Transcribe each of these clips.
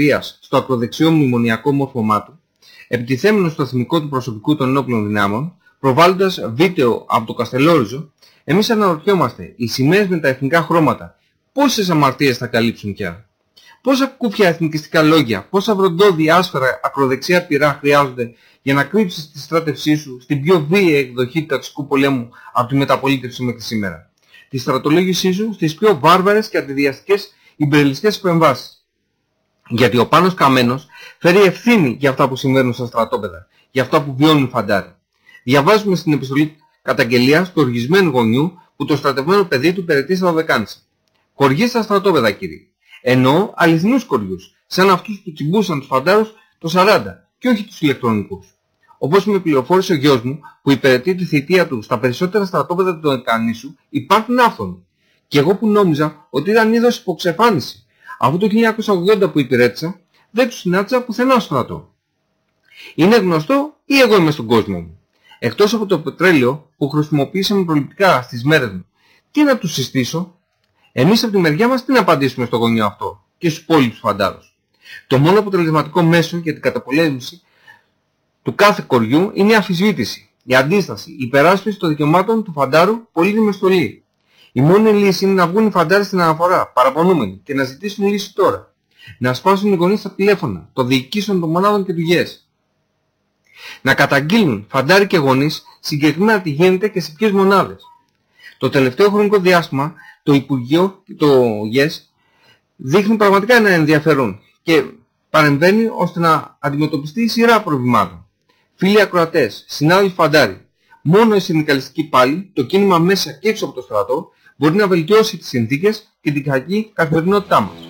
βίας στο ακροδεξιό μνημονιακό μόρφωμά του, επιτιθέμενος στο εθνικό του προσωπικού των ενόπλων δυνάμων, προβάλλοντας βίντεο από το Καστελόριζο, εμείς αναρωτιόμαστε, οι σημαίες με τα εθνικά χρώματα, πόσες αμαρτίες θα καλύψουν πια; Πόσα κούφια εθνικιστικά λόγια, πόσα βροντόδια άσφαιρα ακροδεξιά πυρά χρειάζονται για να κρύψεις τη στράτευσή σου στην πιο βίαιη εκδοχή του ταξικού πολέμου από τη μεταπολίτευση μέχρι σήμερα; Τη στρατολόγησή σου στις πιο βάρβαρες και αντιδιαστικές υπερελιστικές επεμβάσεις. Γιατί ο Πάνος Καμένος φέρει ευθύνη για αυτά που συμβαίνουν στα στρατόπεδα, για αυτά που βιώνουν οι φαντάροι. Διαβάζουμε στην επιστολή καταγγελίας του οργισμένου γονιού που το στρατευμένο παιδί του περαιτεί στα δωδεκάνησα. Κοργεί στα στρατόπεδα κύριε. Εννοώ αληθινούς κοριούς, σαν αυτούς που τσιμπούσαν τους φαντάρους το 40 και όχι τους ηλεκτρονικούς. Όπως με πληροφόρησε ο γιος μου που υπηρετεί τη θητεία του στα περισσότερα στρατόπεδα του Εκανήσου υπάρχουν άφθονοι. Και εγώ που νόμιζα ότι ήταν είδος υποξεφάνισης. Αφού το 1980 που υπηρέτησα δεν τους συνάντησα πουθενά στο στρατό. Είναι γνωστό ή εγώ είμαι στον κόσμο μου. Εκτός από το πετρέλαιο που χρησιμοποιήσαμε προληπτικά στις μέρες μου, τι να τους συστήσω; Εμείς από τη μεριά μας τι να απαντήσουμε στο γονιό αυτό και στους υπόλοιπους φαντάρους; Το μόνο αποτελεσματικό μέσο για την καταπολέμηση του κάθε κοριού είναι η αμφισβήτηση, η αντίσταση, η υπεράσπιση των δικαιωμάτων του φαντάρου πολύτιμη στολή. Η μόνη λύση είναι να βγουν οι φαντάροι στην αναφορά, παραπονούμενοι, και να ζητήσουν λύση τώρα. Να σπάσουν οι γονείς στα τηλέφωνα, το διοικήσεων των μονάδων και του ΓΕΣ. Να καταγγείλουν φαντάροι και γονείς συγκεκριμένα τι γίνεται και σε ποιες μονάδες. Το τελευταίο χρονικό διάστημα το Υπουργείο, το ΓΕΣ, δείχνει πραγματικά ένα ενδιαφέρον και παρεμβαίνει ώστε να αντιμετωπιστεί η σειρά προβλημάτων. Φίλοι ακροατές, συνάδελφοι φαντάροι, μόνο η συνδικαλιστική πάλι, το κίνημα μέσα και έξω από το στρατό, μπορεί να βελτιώσει τις συνθήκες και την κακή καθημερινότητά μας.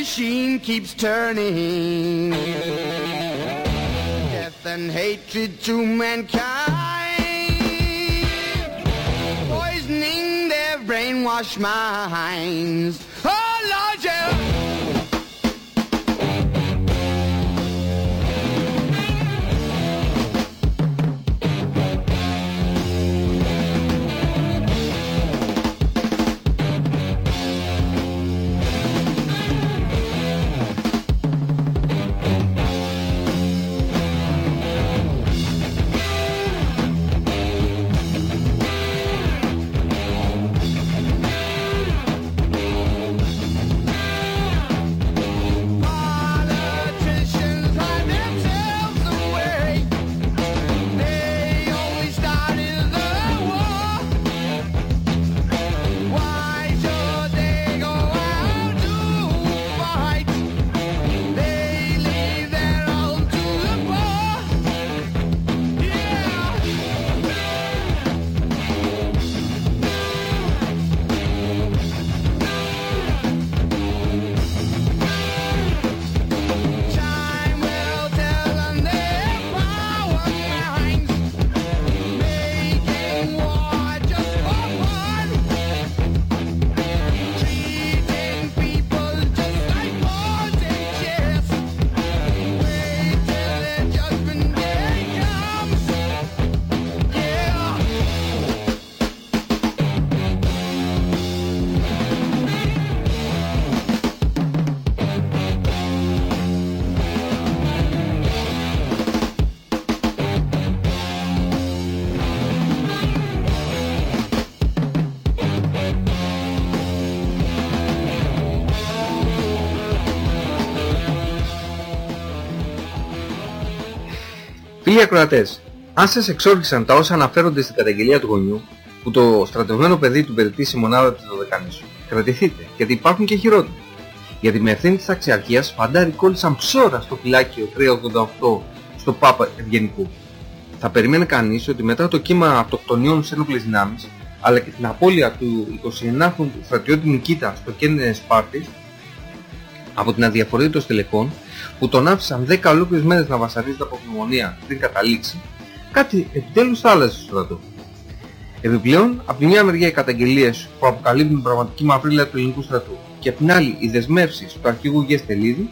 machine keeps turning. Death and hatred to mankind, poisoning their brainwashed minds. Φίλοι ακροατές, αν σας εξόρχισαν τα όσα αναφέρονται στην καταγγελία του γονιού, που το στρατευμένο παιδί του περιπτήσει μονάδα της Δωδεκανήσου, κρατηθείτε, γιατί υπάρχουν και χειρότερα. Γιατί με ευθύνη της αξιαρχίας φαντάρι κόλλησαν ψώρα στο φυλάκιο 388 στο Πάπα Ευγενικού. Θα περίμενε κανείς ότι μετά το κύμα αυτοκτονιών σε ένοπλες δυνάμεις, αλλά και την απώλεια του 29ου στρατιώτη Νικήτα στο Κέντρο Σπάρτης, από την αδιαφορία των στελεχών, που τον άφησαν 10 ολόκληρες μέρες να βασανίζεται από πνευμονία πριν καταλήξει, κάτι επιτέλους θα άλλαζε στο στρατό. Επιπλέον, από τη μια μεριά οι καταγγελίες που αποκαλύπτουν την πραγματική μαυρίλα του ελληνικού στρατού και από την άλλη οι δεσμεύσεις του αρχηγού Γεστελίδη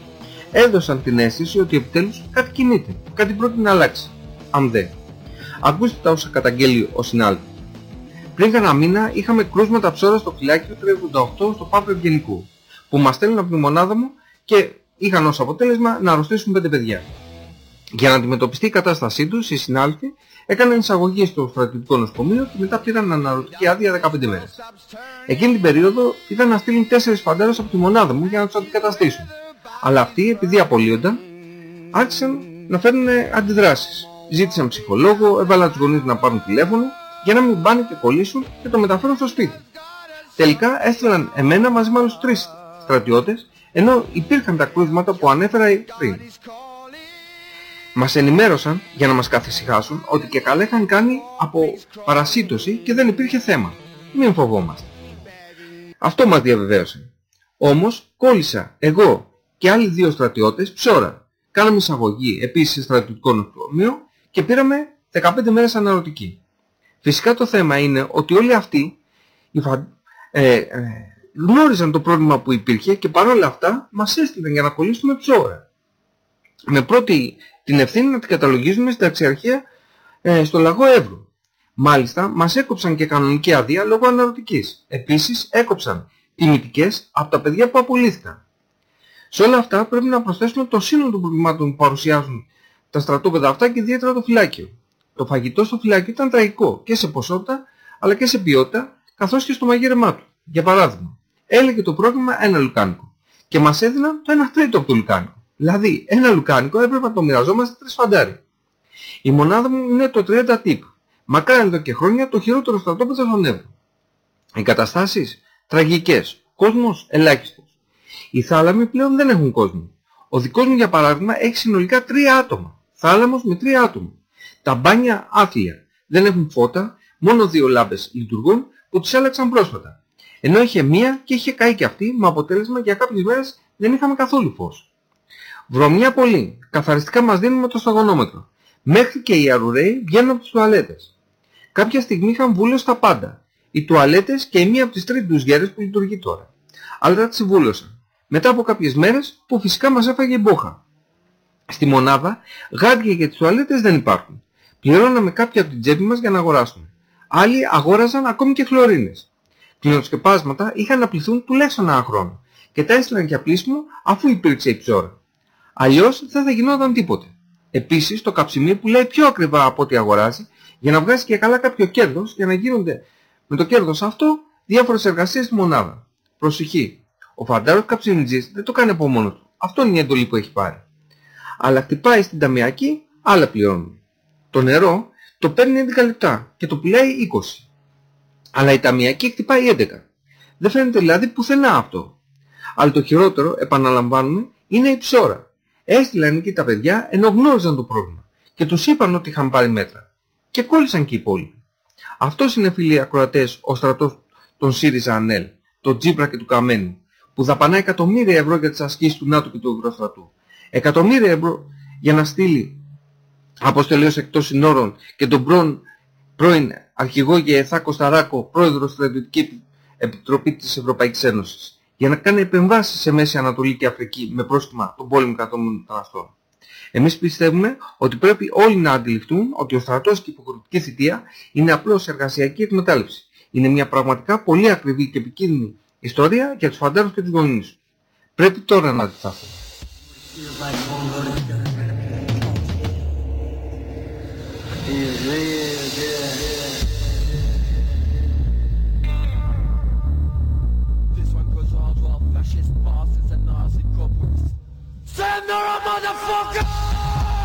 έδωσαν την αίσθηση ότι επιτέλους κάτι κινείται, κάτι πρόκειται να αλλάξει. Αν δε. Ακούστε τα όσα καταγγέλει ο συνάδελφος. Πριν κανένα μήνα είχαμε κρούσματα ψώρα στο φυλάκιο 388 στο Πάπο Ευγενικού, που μας στέλνουν από τη μονάδα μου και είχαν ως αποτέλεσμα να αρρωστήσουν πέντε παιδιά. Για να αντιμετωπιστεί η κατάστασή τους, οι συνάδελφοι έκαναν εισαγωγή στο στρατιωτικό νοσοκομείο και μετά πήραν αναρωτική άδεια 15 μέρες. Εκείνη την περίοδο ήταν να στείλουν 4 φαντάρες από τη μονάδα μου για να τους αντικαταστήσουν. Αλλά αυτοί, επειδή απολύονταν, άρχισαν να φέρνουν αντιδράσεις. Ζήτησαν ψυχολόγο, έβαλαν τους γονείς να πάρουν τηλέφωνο για να μην πάνε και κολλήσουν και το μεταφέρουν στο σπίτι. Τελικά έστειλαν εμένα μαζί με άλλους τρεις στρατιώτες, ενώ υπήρχαν τα κρούσματα που ανέφερα πριν. Μας ενημέρωσαν για να μας καθησυχάσουν ότι και καλά είχαν κάνει από παρασύτωση και δεν υπήρχε θέμα. Μην φοβόμαστε. Αυτό μας διαβεβαίωσε. Όμως κόλλησα εγώ και άλλοι δύο στρατιώτες ψώρα. Κάναμε εισαγωγή επίσης σε στρατιωτικό νοσοκομείο και πήραμε 15 μέρες αναρωτική. Φυσικά το θέμα είναι ότι όλοι αυτοί ε, ε, γνώριζαν το πρόβλημα που υπήρχε και παρόλα αυτά μας έστειλαν για να κολλήσουμε ψώρα. Με πρώτη την ευθύνη να την καταλογίζουμε στην ταξιαρχία ε, στο λαγό Εύρου. Μάλιστα, μας έκοψαν και κανονική άδεια λόγω αναρωτικής. Επίσης, έκοψαν τιμητικές από τα παιδιά που απολύθηκαν. Σε όλα αυτά πρέπει να προσθέσουμε το σύνολο των προβλημάτων που παρουσιάζουν τα στρατόπεδα αυτά και ιδιαίτερα το φυλάκιο. Το φαγητό στο φυλάκιο ήταν τραγικό και σε ποσότητα αλλά και σε ποιότητα καθώς και στο μαγείρεμά του. Για παράδειγμα, έλεγε το πρόγραμμα ένα λουκάνικο και μας έδιναν το 1 τρίτο από το λουκάνικο. Δηλαδή, ένα λουκάνικο έπρεπε να το μοιραζόμαστε τρεις φαντάρι. Η μονάδα μου είναι το 30 τύπ. Μακάρι εδώ και χρόνια το χειρότερο στρατόπεδο στον Εύρο. Οι καταστάσεις τραγικές. Κόσμος ελάχιστος. Οι θάλαμοι πλέον δεν έχουν κόσμο. Ο δικός μου για παράδειγμα έχει συνολικά τρία άτομα. Θάλαμος με τρία άτομα. Τα μπάνια άθλια. Δεν έχουν φώτα, μόνο δύο λάμπες λειτουργούν που τις άλλαξαν πρόσφατα. Ενώ είχε μία και είχε καεί και αυτή με αποτέλεσμα για κάποιες μέρες δεν είχαμε καθόλου φως. Βρωμιά πολύ. Καθαριστικά μας δίνουν το σταγονόμετρο. Μέχρι και οι αρουραίοι βγαίνουν από τις τουαλέτες. Κάποια στιγμή είχαν βούλωση στα πάντα. Οι τουαλέτες και η μία από τις τρεις ντουζιέρες που λειτουργεί τώρα. Αλλά τις βούλωσαν. Μετά από κάποιες μέρες που φυσικά μας έφαγε η μπόχα. Στη μονάδα γάντια για τις τουαλέτες δεν υπάρχουν. Πληρώναμε κάποια από την τσέπη μας για να αγοράσουμε. Άλλοι αγόραζαν ακόμη και χλωρίνες. Κλινοσκεπάσματα είχαν να πληθούν τουλάχιστον ένα χρόνο και τα έστειλαν για πλήσιμο αφού υπήρξε η ψώρα. Αλλιώς δεν θα γινόταν τίποτε. Επίσης το καψιμί πουλάει πιο ακριβά από ό,τι αγοράζει για να βγάζει και καλά κάποιο κέρδος για να γίνονται με το κέρδος αυτό διάφορες εργασίες στη μονάδα. Προσοχή. Ο φαντάρος καψιμιτζής δεν το κάνει από μόνος του. Αυτό είναι η εντολή που έχει πάρει. Αλλά χτυπάει στην ταμιακή, άλλα πληρώνουν. Το νερό το παίρνει 11 λεπτά και το πουλάει 20. Αλλά η ταμιακή χτυπάει 11. Δεν φαίνεται δηλαδή πουθενά αυτό. Αλλά το χειρότερο, επαναλαμβάνουμε, είναι η ψώρα. Έστειλαν εκεί τα παιδιά ενώ γνώριζαν το πρόβλημα και τους είπαν ότι είχαν πάρει μέτρα. Και κόλλησαν και οι υπόλοιποι. Αυτός είναι φίλοι ακροατές ο στρατός των ΣΥΡΙΖΑ ΑΝΕΛ, τον Τζίπρα και του Καμένου, που δαπανά εκατομμύρια ευρώ για τις ασκήσεις του ΝΑΤΟ και του Ευρωστρατού. Εκατομμύρια ευρώ για να στείλει αποστελείως εκτός συνόρων και τον πρώην, πρώην αρχηγό Γεεθά Κωνσταράκο, πρόεδρος στρατιωτική επιτροπή της Ευρωπαϊκής Ένωσης για να κάνει επεμβάσεις σε Μέση Ανατολή και Αφρική με πρόστιμα των πόλεμων των μεταναστών. Εμείς πιστεύουμε ότι πρέπει όλοι να αντιληφθούν ότι ο στρατός και η υποκριτική θητεία είναι απλώς εργασιακή εκμετάλλευση. Είναι μια πραγματικά πολύ ακριβή και επικίνδυνη ιστορία για τους φαντάρους και τους γονείς. Πρέπει τώρα να αντισταθούν. Send her a motherfucker!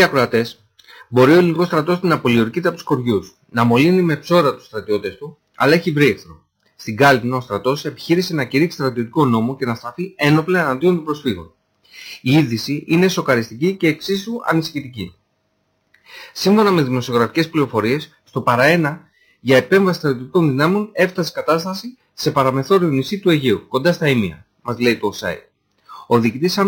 Φίλοι ακροατές, μπορεί ο ελληνικός στρατός να πολιορκείται από τους κοριούς, να μολύνει με ψώρα τους στρατιώτες του, αλλά έχει βρει εχθρό. Στην Κάλυμνο ο στρατός επιχείρησε να κηρύξει στρατιωτικό νόμο και να στραφεί ένοπλα εναντίον των προσφύγων. Η είδηση είναι σοκαριστική και εξίσου ανησυχητική. Σύμφωνα με δημοσιογραφικές πληροφορίες, στο παραένα για επέμβαση στρατιωτικών δυνάμεων έφτασε κατάσταση σε παραμεθόριο νησί του Αιγαίου, κοντά στα Ημία, μας λέει το ΟΣΑΕ. Ο διοικητής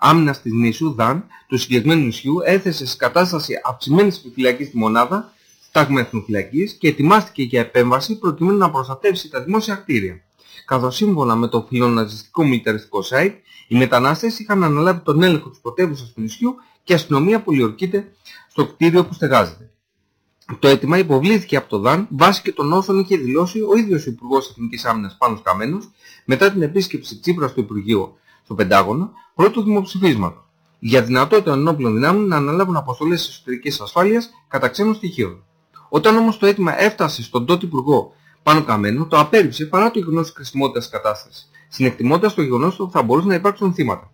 άμυνας της νήσου, ΔΑΝ, του συγκεκριμένου νησιού, έθεσε σε κατάσταση αυξημένης επιφυλακής στη μονάδα τάγμα εθνοφυλακής και ετοιμάστηκε για επέμβαση προκειμένου να προστατεύσει τα δημόσια κτίρια. Καθώς σύμφωνα με το φιλοναζιστικό μιλιταριστικό site, οι μετανάστες είχαν αναλάβει τον έλεγχο της πρωτεύουσας του νησιού και η αστυνομία πολιορκείται στο κτίριο που στεγάζεται. Το αίτημα υποβλήθηκε από το ΔΑΝ βάσει και των όσων είχε δηλώσει ο ίδιος ο Υπουργός Εθνικής Άμυνας Πάνος Καμένος μετά την επίσκεψη Τσίπρας στο Υπουργείο στο Πεντάγωνο πρώτου δημοψηφίσματος για δυνατότητα των ενόπλων δυνάμεων να αναλάβουν αποστολές εσωτερικής ασφάλειας κατά ξένων στοιχείων. Όταν όμως το αίτημα έφτασε στον τότε Υπουργό Πάνο Καμένο, το απέρριψε παρά το γεγονός της κρισιμότητας της κατάστασης, συνεκτιμώντας το γεγονός ότι θα μπορούσαν να υπάρξουν θύματα.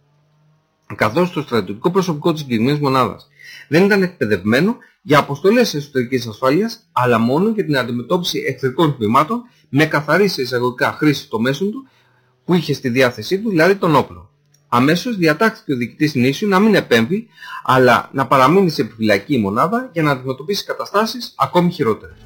Καθώς το στρατιωτικό προσωπικό της συγκεκριμένης μονάδας δεν ήταν εκπαιδευμένο για αποστολές εσωτερικής ασφάλειας, αλλά μόνο για την αντιμετώπιση εχθρικών τμήματων με καθαρή σε εισαγωγικά χρήση των μέσων του που είχε στη διάθεσή του, δηλαδή τον όπλο. Αμέσως διατάχθηκε ο διοικητής νήσιου να μην επέμβει, αλλά να παραμείνει σε επιφυλακή η μονάδα για να αντιμετωπίσει καταστάσεις ακόμη χειρότερες.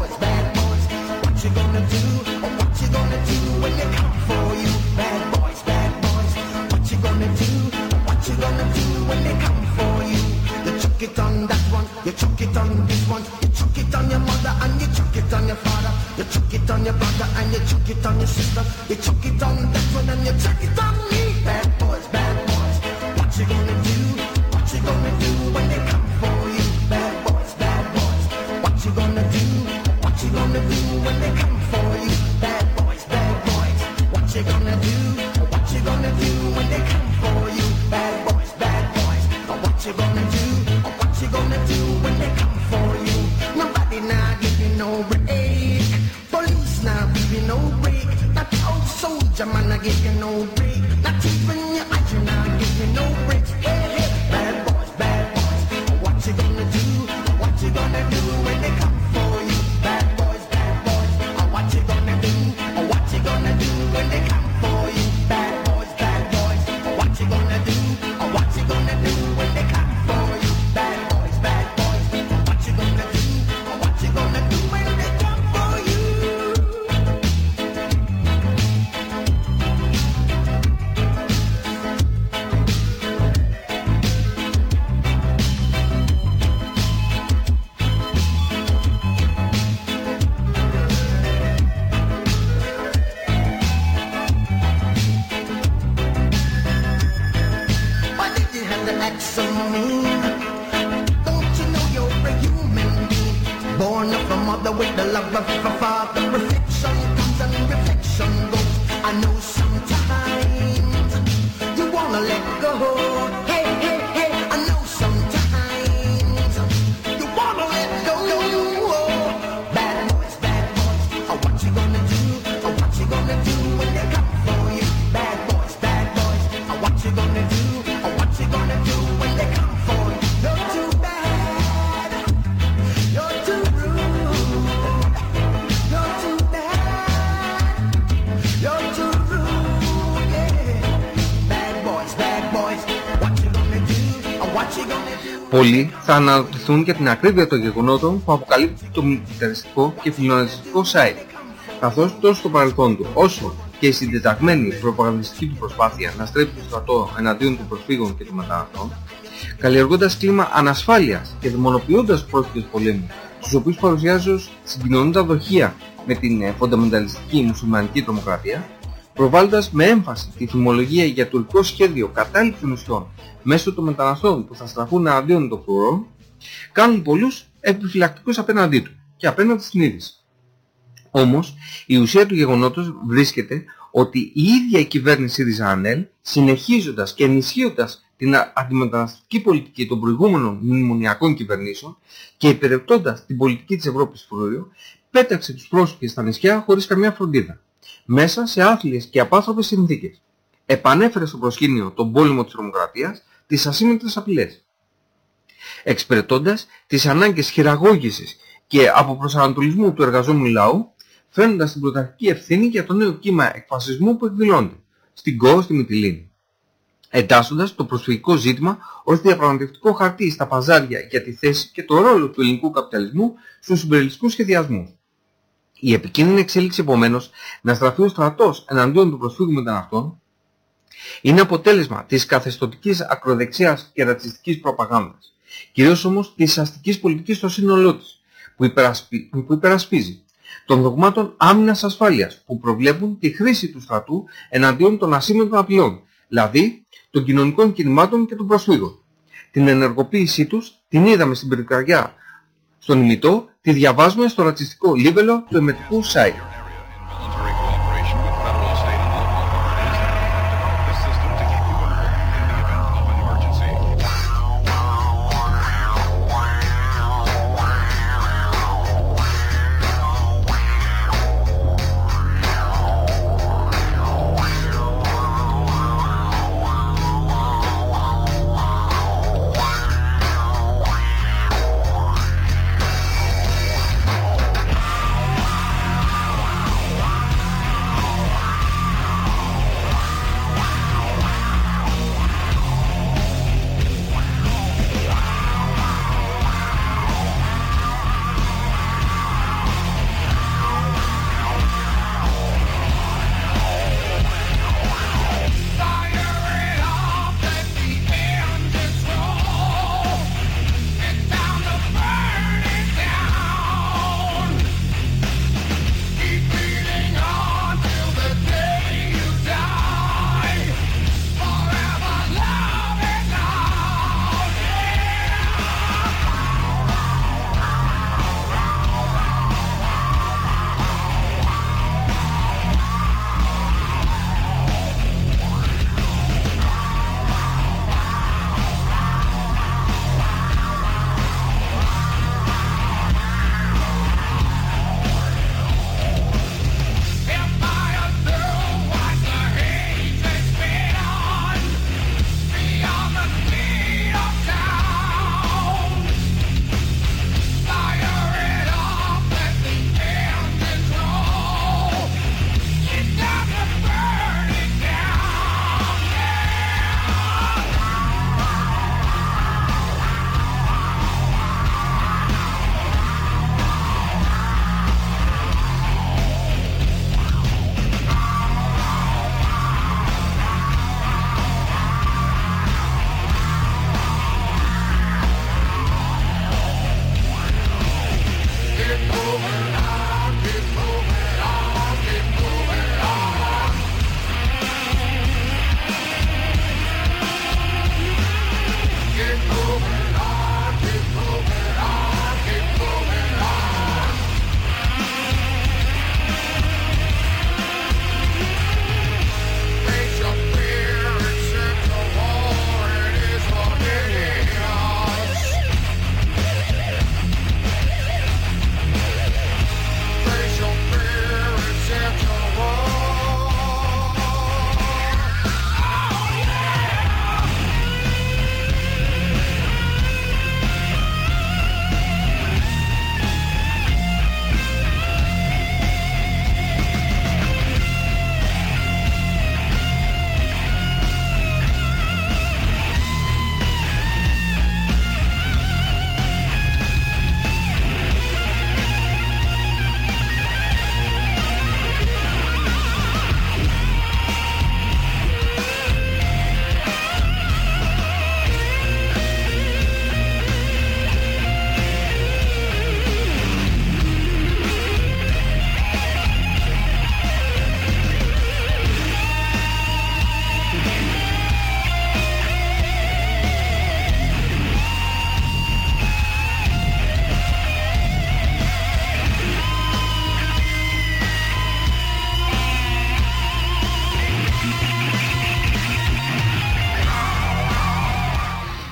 chuck it on that one, you chuck it on this one, you chuck it on your mother and you chuck it on your father, you chuck it on your brother and you chuck it on your sister, you chuck it on that one and you chuck it on me. get Πολλοί θα αναρωτηθούν για την ακρίβεια των γεγονότων που αποκαλύπτει το μιλιταριστικό και φιλοναζιστικό site, καθώς τόσο στο παρελθόν του όσο και η συντεταγμένη προπαγανδιστική του προσπάθεια να στρέψει το στρατό εναντίον των προσφύγων και των μεταναστών, καλλιεργώντας κλίμα ανασφάλειας και δαιμονοποιώντας πρόσφυγες πολέμους, τους οποίους παρουσιάζει ως συγκοινωνούντα δοχεία με την ε, φονταμενταλιστική μουσουλμανική τρομοκρατία, προβάλλοντας με έμφαση τη θυμολογία για τουρκικό σχέδιο κατάληψης νοσιών μέσω των μεταναστών που θα στραφούν εναντίον των φρουρών, κάνουν πολλούς επιφυλακτικούς απέναντί του και απέναντι στην είδηση. Όμως, η ουσία του γεγονότος βρίσκεται ότι η ίδια η κυβέρνηση Ριζανέλ, συνεχίζοντας και ενισχύοντας την αντιμεταναστική πολιτική των προηγούμενων μνημονιακών κυβερνήσεων και υπηρετώντας την πολιτική της Ευρώπης Φρούριο, πέταξε τους πρόσφυγες στα νησιά χωρίς καμιά φροντίδα, μέσα σε άθλιες και απάνθρωπες συνθήκες. Επανέφερε στο προσκήνιο τον πόλεμο της τρομοκρατίας, τις ασύμμετρες απειλές. Εξυπηρετώντας τις ανάγκες χειραγώγησης και αποπροσανατολισμού του εργαζόμενου λαού, φέρνοντας την πρωταρχική ευθύνη για το νέο κύμα εκφασισμού που εκδηλώνεται στην ΚΟ στη Μυτιλίνη. Εντάσσοντας το προσφυγικό ζήτημα ως διαπραγματευτικό χαρτί στα παζάρια για τη θέση και το ρόλο του ελληνικού καπιταλισμού στους συμπεριλιστικούς σχεδιασμούς. Η επικίνδυνη εξέλιξη επομένως να στραφεί ο στρατός εναντίον του προσφύγου μεταναστών είναι αποτέλεσμα της καθεστωτικής ακροδεξιάς και ρατσιστικής προπαγάνδας, κυρίως όμως της αστικής πολιτικής στο σύνολό της, που, που υπερασπίζει των δογμάτων άμυνας ασφάλειας που προβλέπουν τη χρήση του στρατού εναντίον των ασύμμετρων απειλών, δηλαδή των κοινωνικών κινημάτων και των προσφύγων. Την ενεργοποίησή τους την είδαμε στην περικαριά στον ημιτό, τη διαβάζουμε στο ρατσιστικό λίβελο του εμετικού site.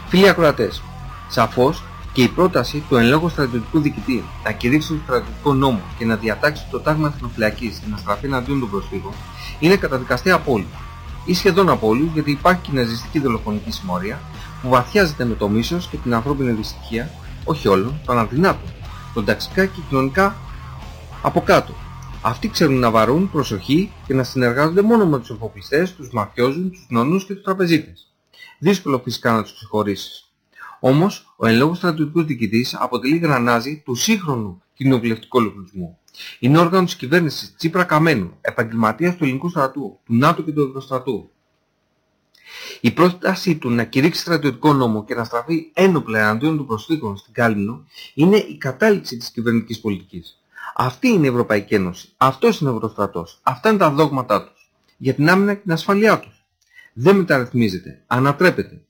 Φίλοι ακροατές, σαφώς και η πρόταση του εν λόγω στρατιωτικού διοικητή να κηρύξει τον στρατιωτικό νόμο και να διατάξει το τάγμα εθνοφυλακής και να στραφεί εναντίον των προσφύγων είναι καταδικαστή από όλους. Ή σχεδόν από όλους γιατί υπάρχει και ναζιστική δολοφονική συμμορία που βαθιάζεται με το μίσος και την ανθρώπινη δυστυχία, όχι όλων, των αδυνάτων, των ταξικά και κοινωνικά από κάτω. Αυτοί ξέρουν να βαρούν προσοχή και να συνεργάζονται μόνο με τους εφοπλιστές, τους μαφιόζους, τους νονούς και τους τραπεζίτες. Δύσκολο φυσικά να τους συγχωρήσεις. Όμως, ο εν λόγω στρατιωτικός διοικητής αποτελεί γρανάζι του σύγχρονου κοινοβουλευτικού λογισμού. Είναι όργανο της κυβέρνησης Τσίπρα Καμένου, επαγγελματίας του ελληνικού στρατού, του ΝΑΤΟ και του Ευρωστρατού. Η πρότασή του να κηρύξει στρατιωτικό νόμο και να στραφεί ένοπλα εναντίον των προσφύγων στην Κάλυμνο είναι η κατάληξη της κυβερνητικής πολιτικής. Αυτή είναι η Ευρωπαϊκή Ένωση. Αυτός είναι ο Ευρωστρατός. Αυτά είναι τα δόγματά τους. Για την άμυνα και την ασφαλειά τους. Δεν μεταρρυθμίζεται. Ανατρέπεται.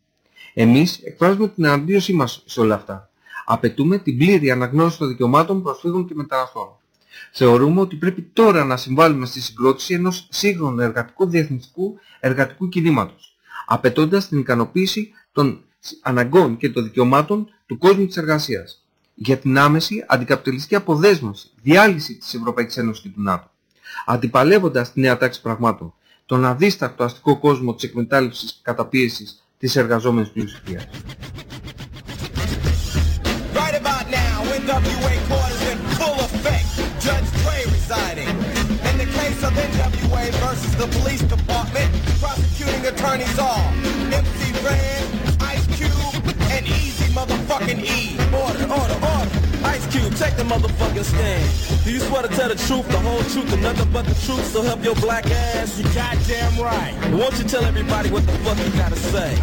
Εμείς εκφράζουμε την αντίρρησή μας σε όλα αυτά. Απαιτούμε την πλήρη αναγνώριση των δικαιωμάτων προσφύγων και μεταναστών. Θεωρούμε ότι πρέπει τώρα να συμβάλλουμε στη συγκρότηση ενός σύγχρονου εργατικού διεθνιστικού εργατικού κινήματος, απαιτώντας την ικανοποίηση των αναγκών και των δικαιωμάτων του κόσμου της εργασίας για την άμεση αντικαπιταλιστική αποδέσμευση, διάλυση της Ευρωπαϊκής Ένωσης και του ΝΑΤΟ, αντιπαλεύοντας τη νέα τάξη πραγμάτων, τον αδίστακτο αστικό κόσμο της εκμετάλλευσης καταπίεσης της εργαζόμενης πλειοψηφίας. Right Ice Cube, take the motherfucking stand. Do you swear to tell the truth, the whole truth, and nothing but the truth, so help your black ass? You goddamn right. Won't you tell everybody what the fuck you gotta say?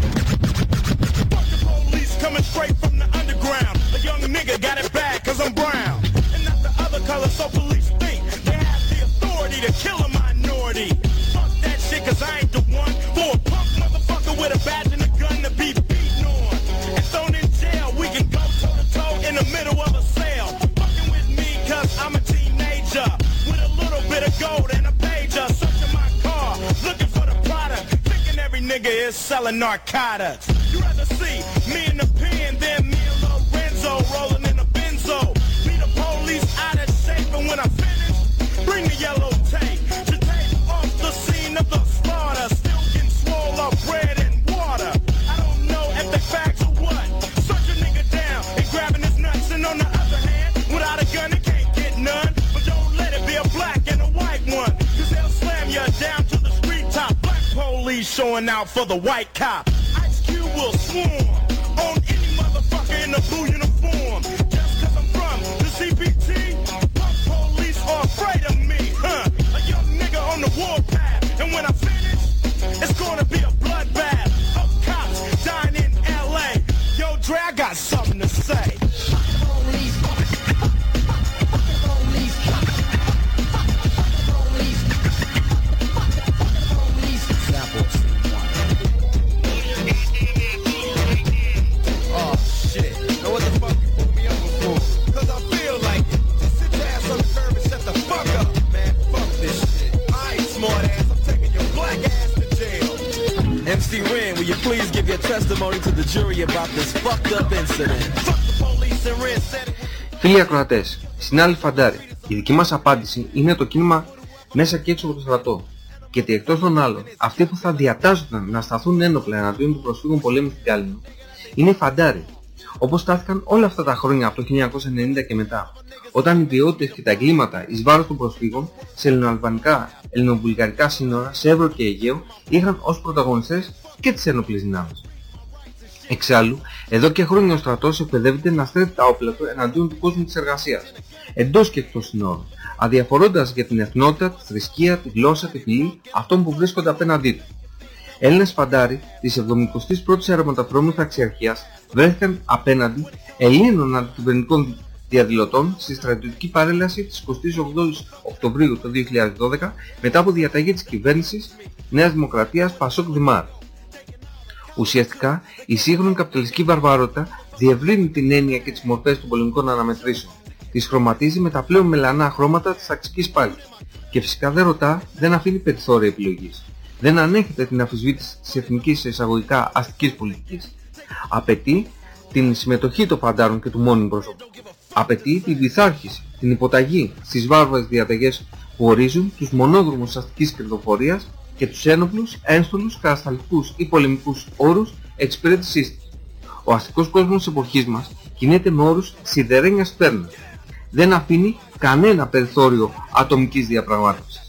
Fuck the police coming straight from the underground. A young nigga got it bad cause I'm brown. And not the other color, so police think they have the authority to kill a minority. Fuck that shit cause I ain't the one for a punk motherfucker with a badge nigga is selling narcotics. You rather see me in the pen than me and Lorenzo rolling in a benzo. Be the police out of shape and when I finish, bring the yellow showing out for the white cop. Ice Cube will swarm on any motherfucker in a blue MC Ren, will you please give your testimony to the jury about this fucked up incident? Fuck the police and Red said it. Φίλοι ακροατές, συνάλληλοι φαντάροι, η δική μας απάντηση είναι το κίνημα μέσα και έξω από το στρατό. Γιατί εκτός των άλλων, αυτοί που θα διατάζονταν να σταθούν ένοπλα εναντίον των προσφύγων πολέμου στην Κάλυμνο, είναι οι φαντάροι. Όπως στάθηκαν όλα αυτά τα χρόνια από το 1990 και μετά, όταν οι ιδιότητες και τα εγκλήματα εις βάρος των προσφύγων σε ελληνοαλβανικά, ελληνοβουλγαρικά σύνορα, σε Εύρο και Αιγαίο, είχαν ως πρωταγωνιστές και τις ένοπλες δυνάμεις. Εξάλλου, εδώ και χρόνια ο στρατός εκπαιδεύεται να στρέφει τα όπλα του εναντίον του κόσμου της εργασίας, εντός και εκτός συνόρων, αδιαφορώντας για την εθνότητα, τη θρησκεία, τη γλώσσα, τη φυλή αυτών που βρίσκονται απέναντί του. Έλληνες φαντάροι της 71ης αερομεταφρόμου ταξιαρχίας βρέθηκαν απέναντι Ελλήνων αντικυβερνητικών διαδηλωτών στη στρατιωτική παρέλαση της 28ης Οκτωβρίου του 2012 μετά από διαταγή της κυβέρνησης Νέας Δημοκρατίας Πασόκ Δημάρ. Ουσιαστικά, η σύγχρονη καπιταλιστική βαρβαρότητα διευρύνει την έννοια και τις μορφές των πολεμικών αναμετρήσεων. Τις χρωματίζει με τα πλέον μελανά χρώματα της ταξικής πάλης. Και φυσικά δεν ρωτά, δεν αφήνει περιθώρια επιλογής. Δεν ανέχεται την αφισβήτηση της εθνικής εισαγωγικά αστικής πολιτικής. Απαιτεί την συμμετοχή των φαντάρων και του μόνιμου προσωπικού. Απαιτεί την πειθάρχηση, την υποταγή στις βάρβαρες διαταγές που ορίζουν τους μονόδρομους αστικής κερδοφορίας και τους ένοπλους, ένστολους, κατασταλτικούς ή πολεμικούς όρους εξυπηρέτησής της. Ο αστικός κόσμος της εποχής μας κινείται με όρους σιδερένιας πέρνας. Δεν αφήνει κανένα περιθώριο ατομικής διαπραγμάτευσης.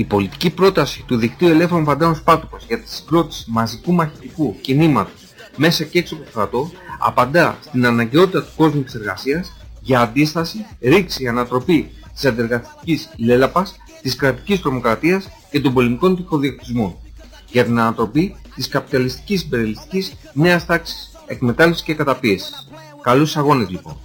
Η πολιτική πρόταση του δικτύου ελεύθερων φαντάρων Σπάτουπας για τη συγκρότηση μαζικού μαχητικού κινήματος μέσα και έξω από το στρατό απαντά στην αναγκαιότητα του κόσμου της εργασίας για αντίσταση, ρήξη, ανατροπή της αντεργατικής λέλαπας, της κρατικής τρομοκρατίας και των πολεμικών τυχοδιοκτισμών. Για την ανατροπή της καπιταλιστικής υπερελιστικής νέας τάξης εκμετάλλευσης και καταπίεσης. Καλούς αγώνες λοιπόν.